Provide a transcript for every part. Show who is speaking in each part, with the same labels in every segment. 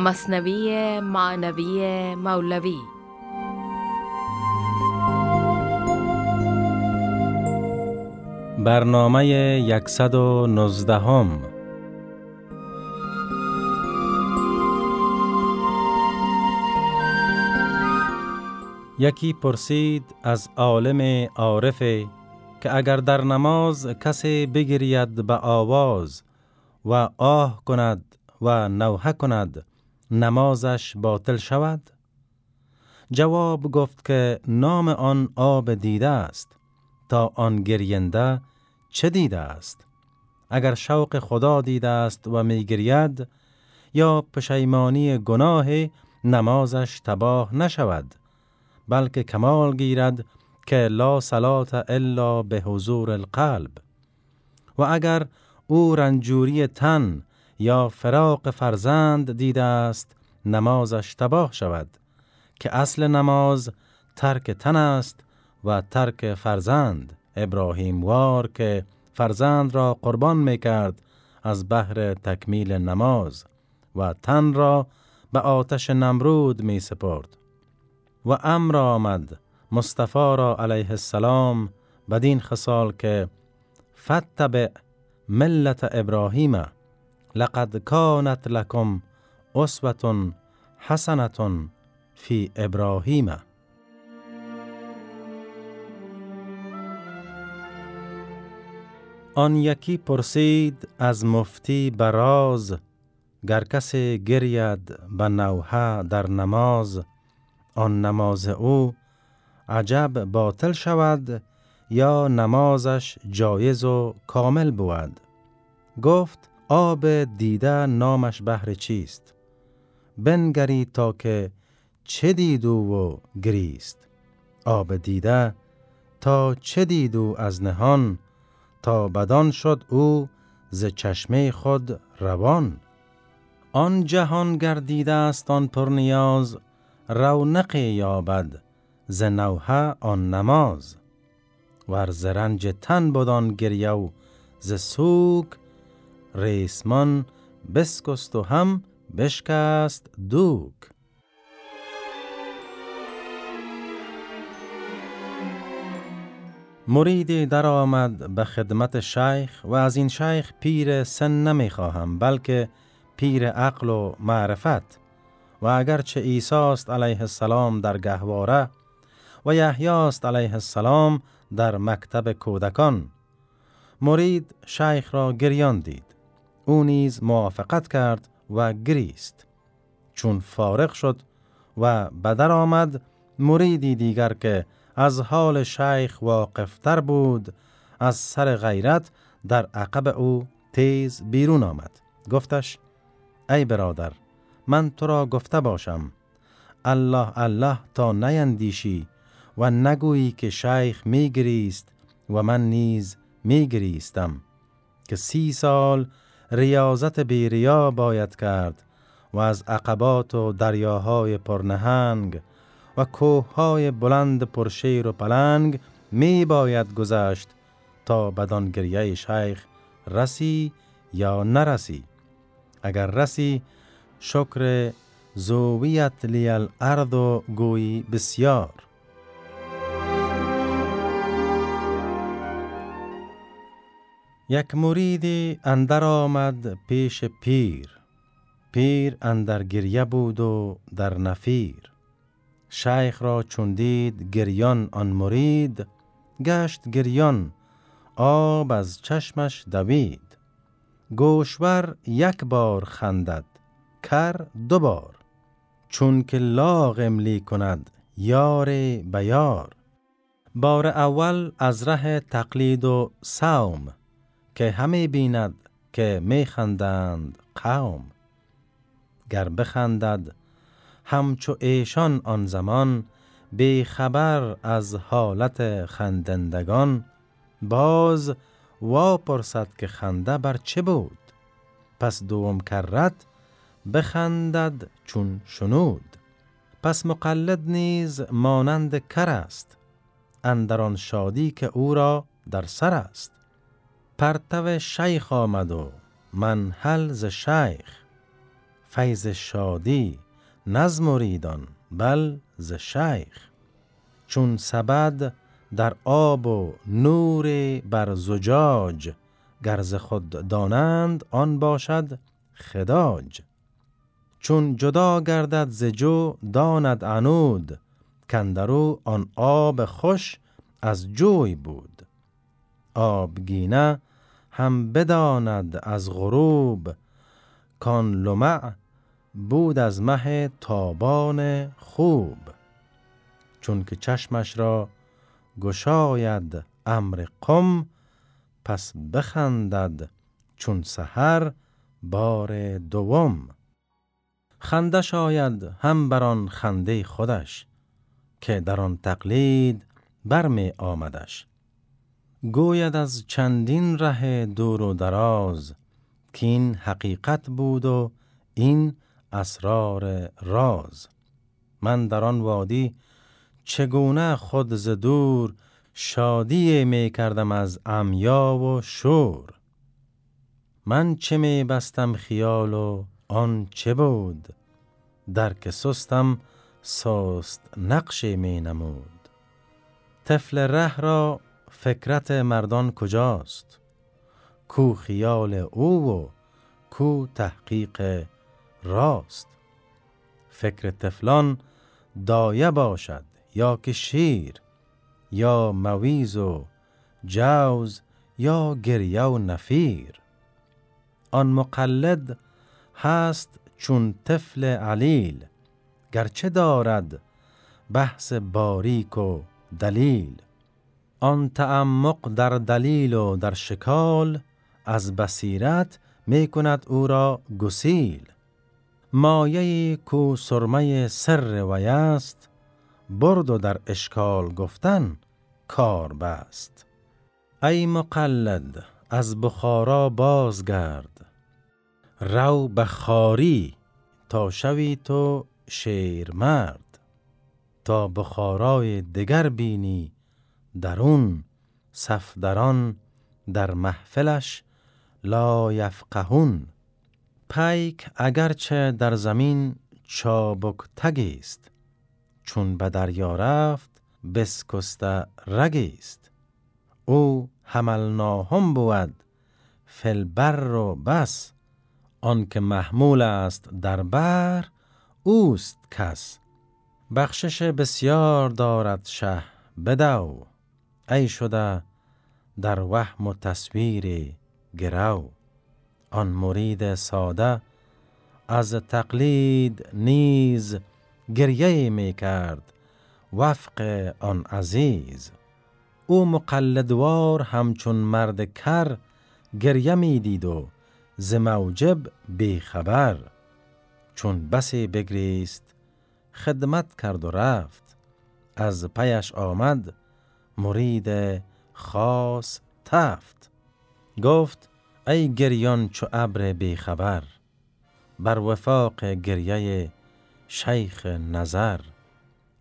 Speaker 1: مصنوی معنوی مولوی.
Speaker 2: برنامه 119 هم یکی پرسید از عالم عارفه که اگر در نماز کسی بگرید به آواز و آه کند و نوحه کند نمازش باطل شود؟ جواب گفت که نام آن آب دیده است تا آن گرینده چه دیده است؟ اگر شوق خدا دیده است و میگرید یا پشیمانی گناه نمازش تباه نشود بلکه کمال گیرد که لا صلات الا به حضور القلب و اگر او رنجوری تن یا فراق فرزند دیده است نمازش تباه شود که اصل نماز ترک تن است و ترک فرزند. ابراهیم وار که فرزند را قربان می کرد از بهر تکمیل نماز و تن را به آتش نمرود می سپرد و امر آمد مصطفی را علیه السلام بدین خصال که فتبع ملت ابراهیم لقد کانت لکم اسوة حسنة فی ابراهیم آن یکی پرسید از مفتی براز گر کسی گرید به نوحه در نماز آن نماز او عجب باطل شود یا نمازش جایز و کامل بود؟ گفت آب دیده نامش بهر چیست؟ بنگری تا که چه دیدو و گریست. آب دیده تا چه دیدو از نهان؟ تا بدان شد او ز چشمه خود روان. آن جهان گردیده است آن پرنیاز رونق یابد ز نوحه آن نماز. ور ز رنج تن بدان گریه و ز سوک ریسمان بسکست و هم بشکست دوک. مریدی در آمد به خدمت شیخ و از این شیخ پیر سن نمی خواهم بلکه پیر عقل و معرفت. و اگرچه عیسی است علیه السلام در گهواره و یحیی است علیه السلام در مکتب کودکان. مرید شیخ را گریان دید. او نیز موافقت کرد و گریست. چون فارغ شد و بدر آمد مریدی دیگر که از حال شیخ واقفتر بود از سر غیرت در عقب او تیز بیرون آمد. گفتش ای برادر من تو را گفته باشم الله الله تا نیندیشی و نگویی که شیخ میگریست و من نیز میگریستم که سی سال ریاضت بیریا باید کرد و از عقبات و دریاهای پرنهنگ و کوههای بلند پرشیر و پلنگ می باید گذشت تا بدان گریه شیخ رسی یا نرسی. اگر رسی شکر زویت لی الارض گویی بسیار. یک مریدی اندر آمد پیش پیر. پیر اندر گریه بود و در نفیر. شیخ را چون دید گریان آن مرید گشت گریان آب از چشمش دوید. گوشور یک بار خندد کر دو بار. چون که لاغ املی کند یار بیار. بار اول از ره تقلید و سوم که همه بیند که می خندند قوم. گر بخندد همچو ایشان آن زمان بی خبر از حالت خندندگان باز وا پرسد که خنده بر چه بود. پس دوم کرد بخندد چون شنود. پس مقلد نیز مانند کر است اندران شادی که او را در سر است. پرتو شیخ آمد و منحل ز شیخ فیض شادی نز مریدان بل ز شیخ. چون سبد در آب و نور بر زجاج گرز خود دانند آن باشد خداج. چون جدا گردد ز جو داند عنود کندرو آن آب خوش از جوی بود. آبگینه هم بداند از غروب. کان لمع بود از مه تابان خوب. چون که چشمش را گشاید امر قم پس بخندد چون سحر بار دوم. خنده شاید هم بر آن خنده خودش که در آن تقلید برمی آمدش. گوید از چندین ره دور و دراز که این حقیقت بود و این اسرار راز. من در آن وادی چگونه خود ز دور شادی می کردم از امیا و شور؟ من چه می بستم خیال و آن چه بود؟ در که سستم سست نقش می نمود. طفل ره را فکرت مردان کجاست؟ کو خیال او و کو تحقیق راست. فکر طفلان دایه باشد یا که شیر یا مویز و جوز یا گریه و نفیر. آن مقلد هست چون طفل علیل گرچه دارد بحث باریک و دلیل. آن تعمق در دلیل و در شکال از بصیرت می کند او را گسیل. مایه کو سرمه سر وی است برد و در اشکال گفتن کار بست. ای مقلد از بخارا بازگرد. رو به خاری تا شوی تو شیر مرد. تا بخارای دگر بینی درون صفدران در محفلش لا یفقهون۔ پیک اگرچه در زمین چابک تگیست چون به دریا رفت بسکسته رگیست۔ او حملناهم بود فلبر و بس آنکه محمول است در بر اوست کس۔ بخشش بسیار دارد شه بدو۔ ای شده در وهم و تصویر گرو. آن مرید ساده از تقلید نیز گریه می کرد. وفق آن عزیز او مقلدوار همچون مرد کر گریه می دید و ز موجب خبر. چون بسی بگریست خدمت کرد و رفت. از پیش آمد مرید خاص تفت. گفت ای گریان چو ابر خبر بر وفاق گریه شیخ نظر.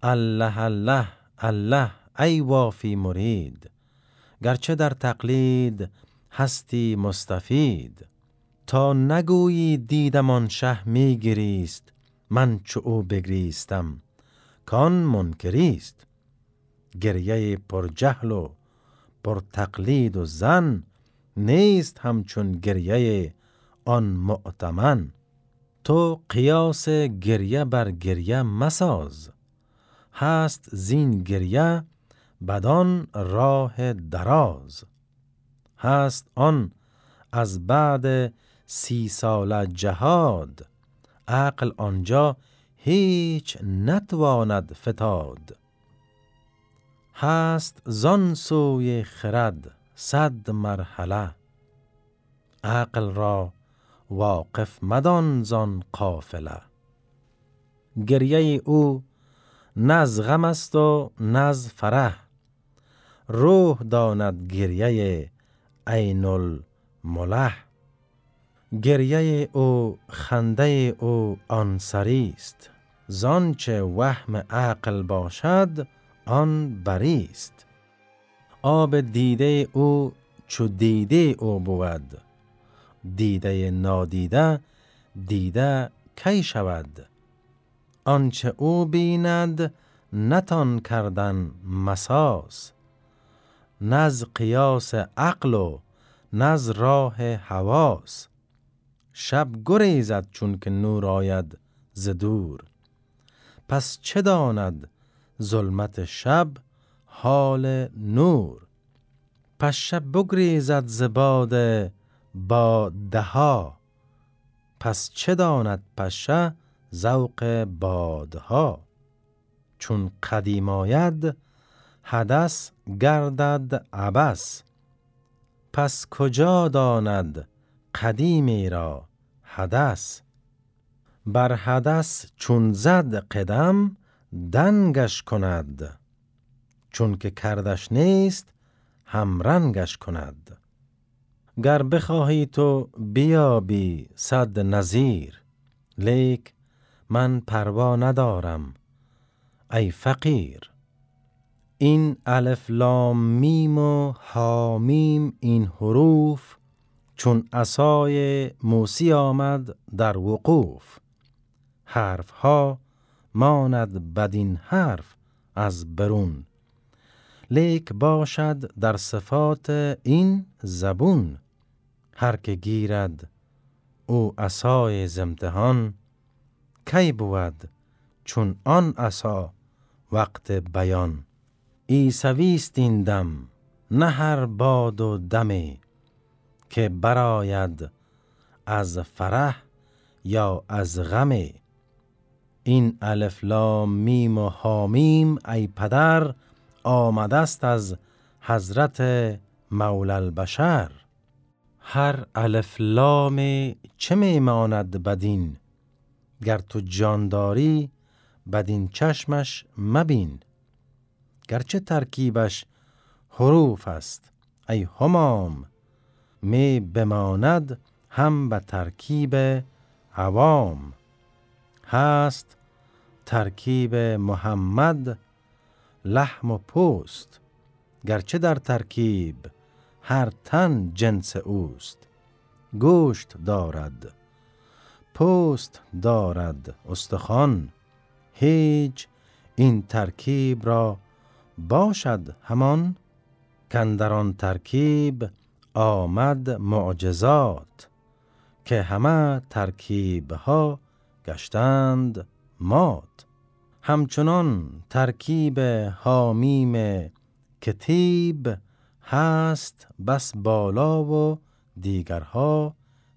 Speaker 2: الله الله الله ای وافی مرید گرچه در تقلید هستی مستفید. تا نگویی دیدمان شه میگریست من چو او بگریستم کان منکریست. گریه پر جهل و پر تقلید و زن نیست همچون گریه آن معتمن تو قیاس گریه بر گریه مساز هست زین گریه بدان راه دراز. هست آن از بعد سی سال جهاد عقل آنجا هیچ نتواند فتاد. هست زان سوی خرد صد مرحله. عقل را واقف مدان زان قافله. گریه او نز غم است و نز فرح. روح داند گریه عین الملح گریه او خنده او آن سریست زانچه وهم عقل باشد آن بریست. آب دیده او چو دیده او بود. دیده نادیده دیده کی شود؟ آنچه او بیند نتان کردن مساس. نز قیاس عقل و نز راه حواس. شب گریزد چون که نور آید ز دور. پس چه داند ظلمت شب حال نور. پس شب بگریزد ز باد با دها. پس چه داند پشه ذوق بادها؟ چون قدیم آید حدث گردد عبس پس کجا داند قدیمی را حدث؟ بر حدث چون زد قدم دنگش کند چون که کردش نیست همرنگش کند. گر بخواهی تو بیابی صد نظیر لیک من پروا ندارم ای فقیر. این الف لام میم و حامیم این حروف چون عصای موسی آمد در وقوف. حرف ها ماند بدین حرف از برون. لیک باشد در صفات این زبون. هر که گیرد او عصای زمتحان کی بود چون آن عصا وقت بیان؟ عیسویست این دم نه هر باد و دمی که برآید از فرح یا از غم این الف لام میم و حا میم ای پدر آمده است از حضرت مولی البشر. هر الف لام چه میماند بدین؟ گر تو جان داری بدین چشمش مبین. گرچه ترکیبش حروف است ای همام می بماند هم به ترکیب عوام. هست ترکیب محمد لحم و پوست. گرچه در ترکیب هر تن جنس اوست. گوشت دارد پوست دارد استخوان. هیچ این ترکیب را باشد همان کندران ترکیب آمد معجزات که همه ترکیب ها گشتند مات. همچنان ترکیب حامیم کتیب هست بس بالا و دیگرها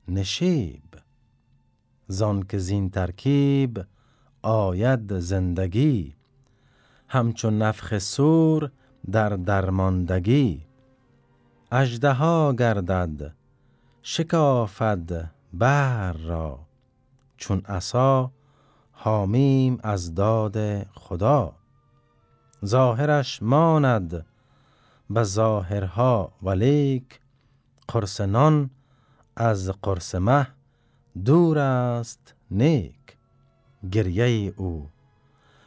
Speaker 2: نشیب. زان که زین ترکیب آید زندگی همچون نفخ سور در درماندگی. اژدها گردد شکافد بر را چون عصا حامیم از داد خدا. ظاهرش ماند به ظاهرها ولیک قرص نان از قرص مه دور است نیک. گریه او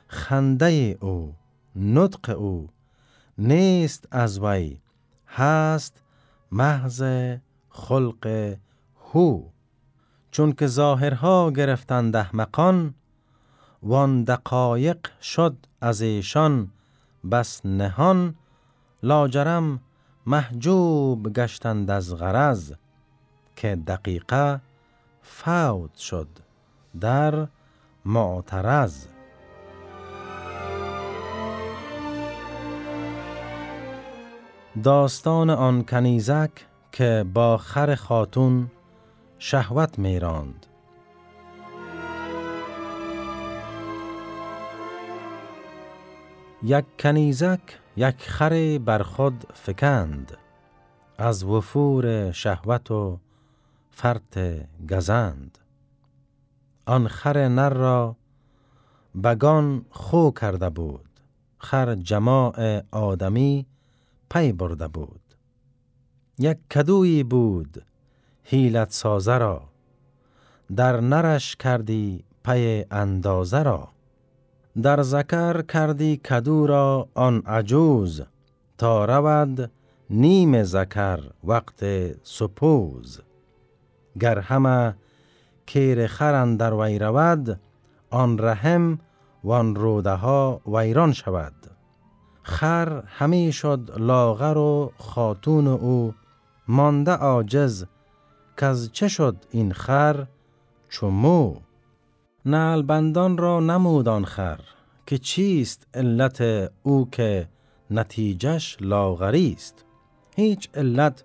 Speaker 2: خنده او نطق او نیست از وی هست محض خلق هو. چون که ظاهرها گرفتند احمقان وان دقایق شد از ایشان بس نهان لاجرم محجوب گشتند از غرض که دقیقه فوت شد در معترض. داستان آن کنیزک که با خر خاتون شهوت میراند. یک کنیزک یک خر بر خود فکند از وفور شهوت و فرت گزند. آن خر نر را بگان خو کرده بود خر جماع آدمی پی برده بود. یک کدویی بود حیلت سازه را در نرش کردی پی اندازه را. در ذکر کردی کدو را آن عجوز تا رود نیم ذکر وقت سپوز. گر همه کیر خرن در وی رود آن رحم و آن روده ها ویران شود. خر همی شد لاغر و خاتون او مانده عاجز که از چه شد این خر چمو نعلبندان را نمود آن خر که چیست علت او که نتیجش لاغری است. هیچ علت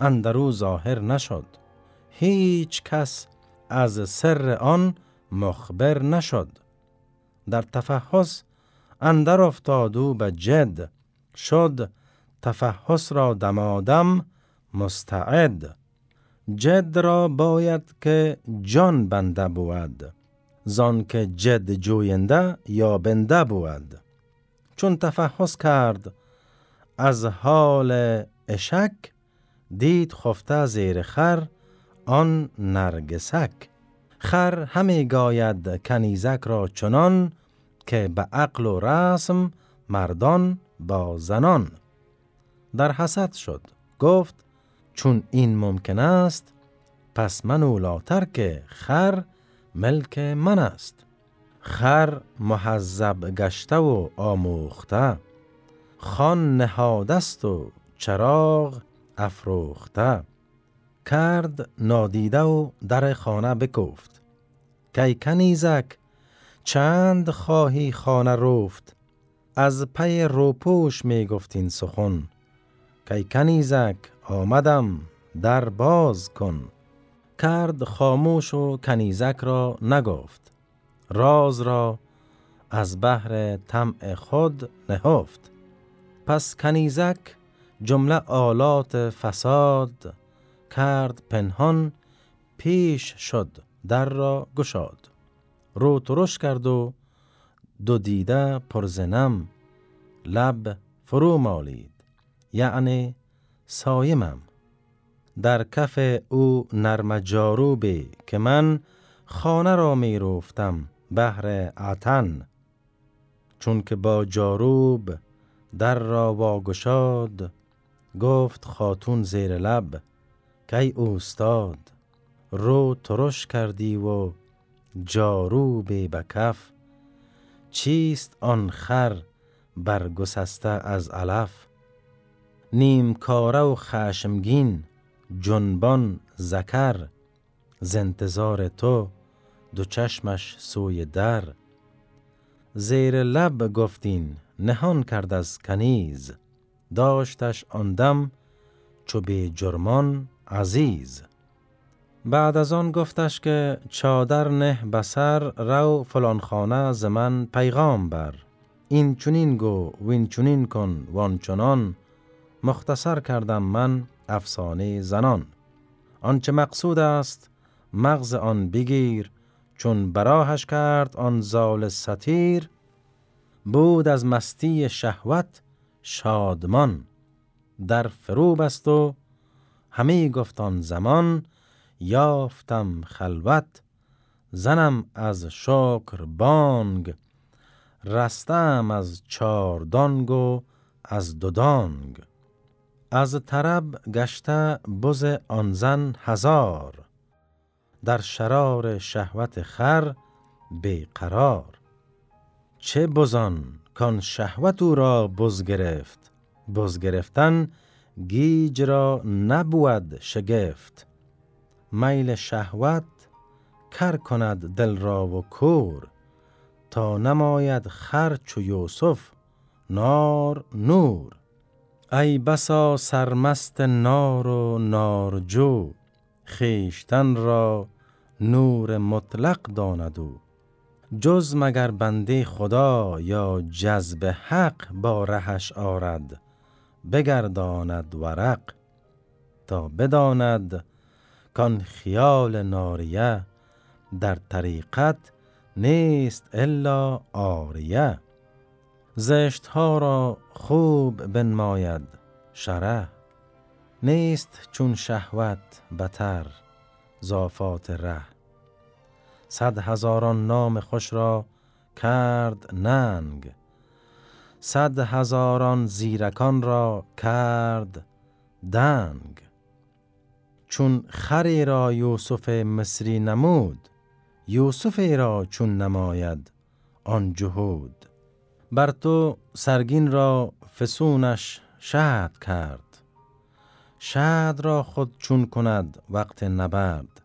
Speaker 2: اندرو ظاهر نشد. هیچ کس از سر آن مخبر نشد. در تفحص اندر افتاد به جد. شد تفحص را دمادم مستعد. جد را باید که جان بنده بود. زان که جد جوینده یا بنده بود. چون تفحص کرد از حال اشک دید خفته زیر خر آن نرگسک خر همی گاید کنیزک را چنان که به عقل و رسم مردان با زنان. در حسد شد. گفت چون این ممکن است پس من اولاتر که خر ملک من است. خر محذب گشته و آموخته. خان نهادست و چراغ افروخته. کرد نادیده و در خانه بکفت. کی کنیزک چند خواهی خانه رفت؟ از پی روپوش می گفتین سخن. کی کنیزک آمدم در باز کن. کرد خاموش و کنیزک را نگفت. راز را از بحر طمع خود نهفت. پس کنیزک جمله آلات فساد کرد پنهان پیش شد در را گشاد. رو ترش کرد و دو دیده پرزنم لب فرو مالید. یعنی سایمم. در کف او نرم جاروبی که من خانه را می روفتم بهر عتن چون که با جاروب در را واگشاد گفت خاتون زیر لب کی اوستاد رو ترش کردی و جاروب به کف. چیست آن خر برگسسته از علف؟ نیم کاره و خشمگین جنبان زکر زنتظار تو دو چشمش سوی در. زیر لب گفتین نهان کرد از کنیز داشتش آن دم چو به جرمان عزیز. بعد از آن گفتش که چادر نه بسر رو فلان خانه ز من پیغام بر. این چونین گو وین چونین کن وان چنان مختصر کردم من افسانه زنان. آنچه مقصود است مغز آن بگیر چون براهش کرد آن زال ستیر بود از مستی شهوت شادمان. در فروب است و همه گفتان زمان یافتم خلوت زنم از شکر بانگ. رستم از چاردانگ و از دودانگ از طرب گشته بز آن زن هزار در شرار شهوت خر بیقرار چه بزان کان شهوت او را بز گرفت؟ بز گرفتن گیج را نبود شگفت. میل شهوت کر کند دل را و کور تا نماید خر چو یوسف نار نور. ای بسا سرمست نار و نارجو خیشتن را نور مطلق داند او. جز مگر بنده خدا یا جذب حق با رهش آرد بگرداند ورق تا بداند کان خیال ناریه در طریقت نیست الا آریه. زشت ها را خوب بنماید شره نیست چون شهوت بتر زافات ره. صد هزاران نام خوش را کرد ننگ. صد هزاران زیرکان را کرد دنگ. چون خری را یوسف مصری نمود یوسف را چون نماید آن جهود. بر تو سرگین را فسونش شهد کرد. شهد را خود چون کند وقت نبرد.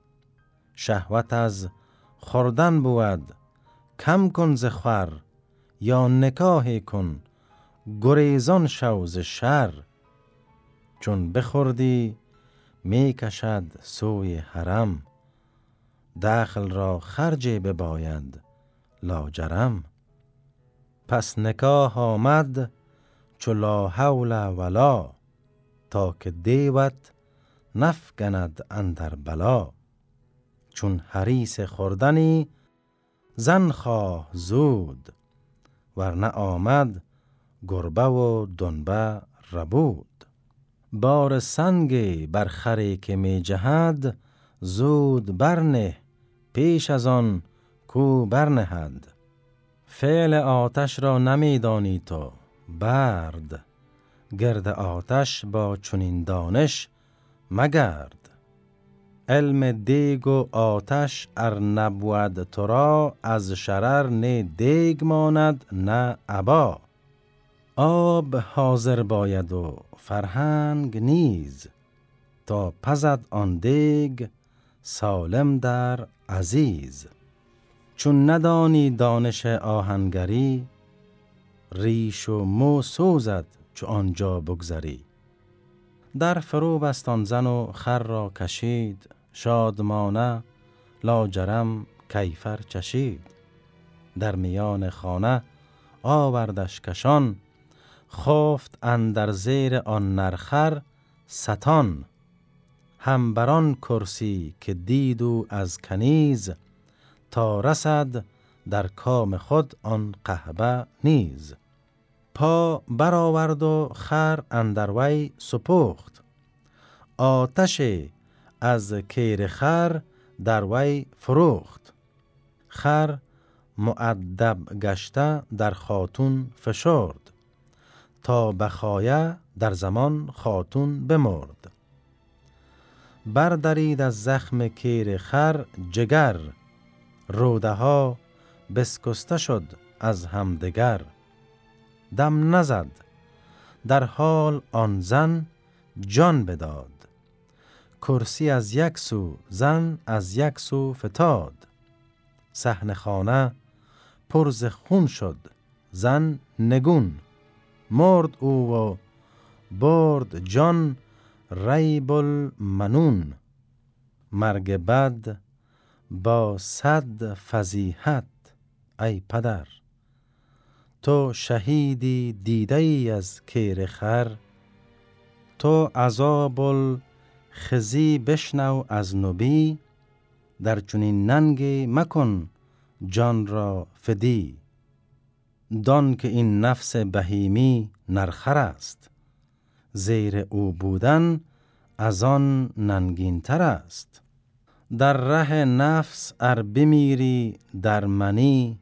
Speaker 2: شهوت از خوردن بود. کم کن زخور یا نکاهی کن. گریزان شوز شر. چون بخوردی می کشد سوی حرم. دخل را خرجی بباید لاجرم. پس نکاح آمد چو لا حول ولا تا که دیوت نفگند اندر بلا. چون حریس خوردنی زن خواه زود ورنه آمد گربه و دنبه ربود. بار سنگ بر خری که می جهد زود برنه پیش از آن کو برنهد. فعل آتش را نمیدانی تو برد. گرد آتش با چنین دانش مگرد. علم دیگ و آتش ار نبود تو را از شرر نه دیگ ماند نه عبا آب حاضر باید و فرهنگ نیز تا پزد آن دیگ سالم در عزیز. چون ندانی دانش آهنگری ریش و مو سوزد چو آنجا بگذری. در فرو بستان زن و خر را کشید شادمانه لاجرم کیفر چشید. در میان خانه آوردش کشان خفت اندر زیر آن نرخر ستان. هم بران کرسی که دیدو از کنیز تا رسد در کام خود آن قهبه نیز. پا برآورد و خر اندر وی سپخت. آتش از کیر خر در وی فروخت. خر معدب گشته در خاتون فشرد. تا بخایه در زمان خاتون بمرد. بردارید از زخم کیر خر جگر روده ها بسکسته شد از همدگر. دم نزد در حال آن زن جان بداد. کرسی از یک سو زن از یک سو فتاد. صحن خانه پرز خون شد زن نگون. مرد او و برد جان ریب المنون. مرگ بد با صد فضیحت ای پدر. تو شهیدی دیده ای از کیر خر. تو عذاب الخزی بشنو از نبی. در چنین ننگی مکن جان را فدی. دان که این نفس بهیمی نرخر است. زیر او بودن از آن ننگین تر است. در ره نفس ار بمیری در منی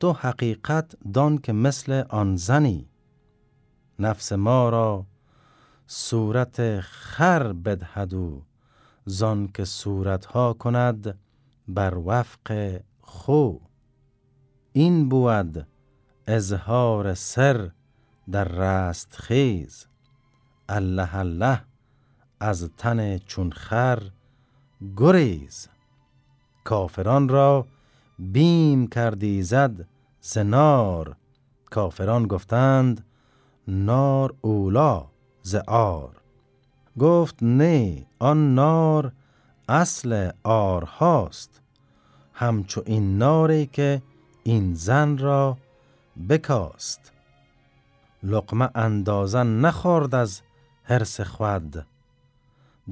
Speaker 2: تو حقیقت دان که مثل آن زنی. نفس ما را صورت خر بدهدو زان که صورتها کند بر وفق خو. این بود اظهار سر در رست خیز. الله الله از تن چون خر گریز. کافران را بیم کردی زد سنار کافران گفتند نار اولا ز آر گفت نه آن نار اصل آر هاست همچو این ناری که این زن را بکاست. لقمه اندازن نخورد از هرس خود.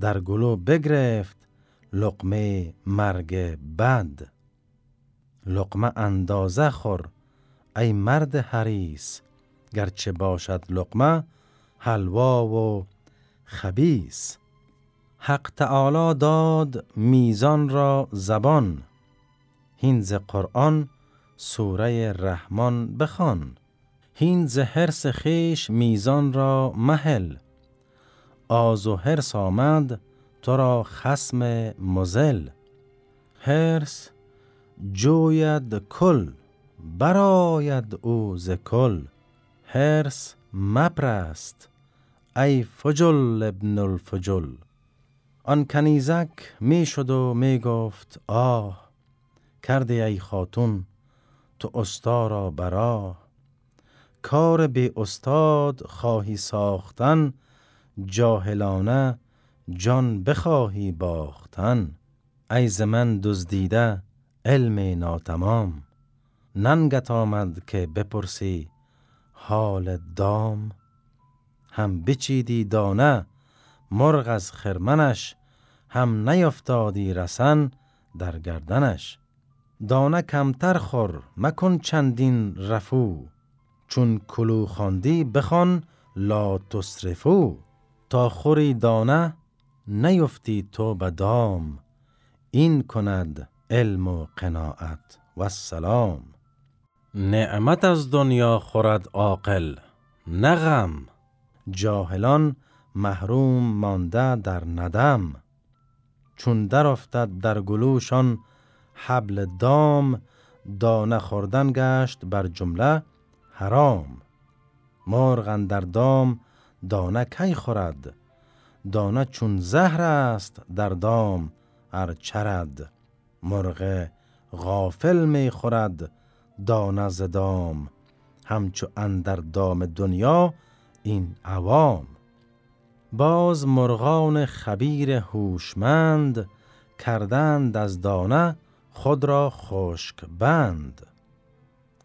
Speaker 2: در گلو بگرفت لقمه مرگ بد. لقمه اندازه خور ای مرد حریس گرچه باشد لقمه حلوا و خبیس حق تعالی داد میزان را زبان. هینز قرآن سوره رحمان بخوان. هین ز هرس خیش میزان را محل آز و هرس آمد تو را خسم مزل. هرس جوید کل براید او ز کل. هرس مپرست ای فجل ابن الفجل. آن کنیزک می شد و می گفت آه کرده ای خاتون تو استا را برا کار به استاد خواهی ساختن جاهلانه جان بخواهی باختن ای ز من دزدیده علم ناتمام. ننگت آمد که بپرسی حال دام. هم بچیدی دانه مرغ از خرمنش هم نیفتادی رسن در گردنش. دانه کمتر خور مکن چندین رفو چون کلو خواندی بخوان لا تصرفو تا خوری دانه نیفتی تو به دام. این کند علم و قناعت و سلام نعمت از دنیا خورد عاقل نغم جاهلان محروم مانده در ندم. چون در افتد در گلوشان حبل دام دانه خوردن گشت بر جمله حرام. مرغ در دام دانه کی خورد؟ دانه چون زهر است در دام ار چرد. مرغ غافل می خورد دانه ز دام. همچو اندر دام دنیا این عوام. باز مرغان خبیر هوشمند کردند از دانه خود را خشک بند.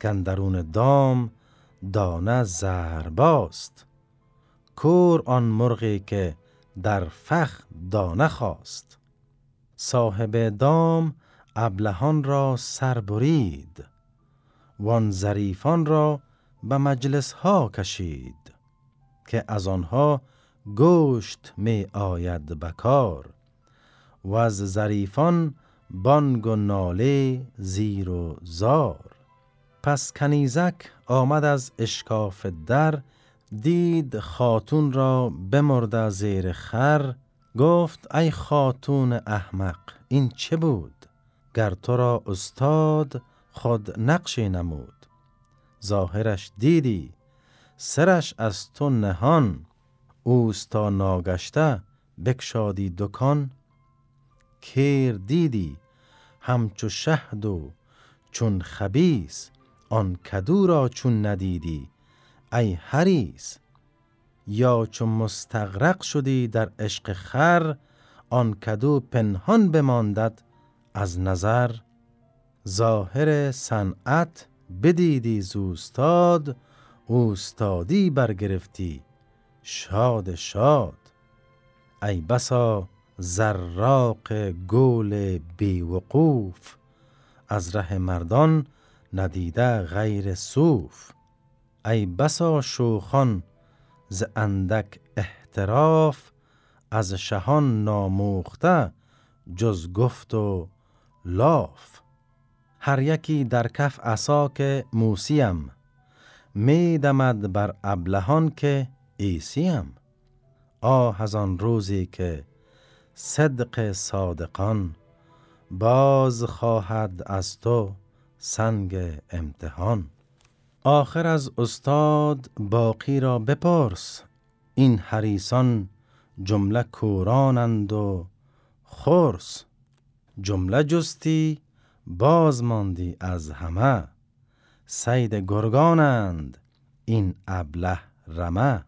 Speaker 2: کندرون دام دانه زرباست کور آن مرغی که در فخ دانه خواست. صاحب دام ابلهان را سربرید وان ظریفان را به مجلس ها کشید که از آنها گوشت می آید بکار و از ظریفان بانگ و ناله زیر و زار. پس کنیزک آمد از اشکاف در دید خاتون را بمرده زیر خر گفت ای خاتون احمق این چه بود؟ گر تو را استاد خود نقشی نمود. ظاهرش دیدی سرش از تو نهان اوستا ناگشته بکشادی دکان. کیر دیدی همچو شهد و چون خبیس آن کدو را چون ندیدی. ای حریس یا چون مستغرق شدی در عشق خر آن کدو پنهان بماندد از نظر. ظاهر صنعت بدیدی زوستاد اوستادی برگرفتی شاد شاد. ای بسا زراق گول بیوقوف از ره مردان ندیده غیر صوف ای بسا شوخان ز اندک احتراف از شهان ناموخته جز گفت و لاف. هر یکی در کف عصا که موسیم می دمد بر ابلهان که ایسیم آه از آن روزی که صدق صادقان باز خواهد از تو سنگ امتحان. آخر از استاد باقی را بپرس. این حریسان جمله کورانند و خرس. جمله جستی باز ماندی از همه. سید گرگانند این ابله رمه.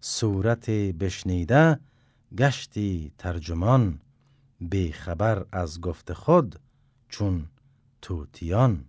Speaker 2: صورت بشنیده گشتی ترجمان. خبر از گفت خود چون توتیان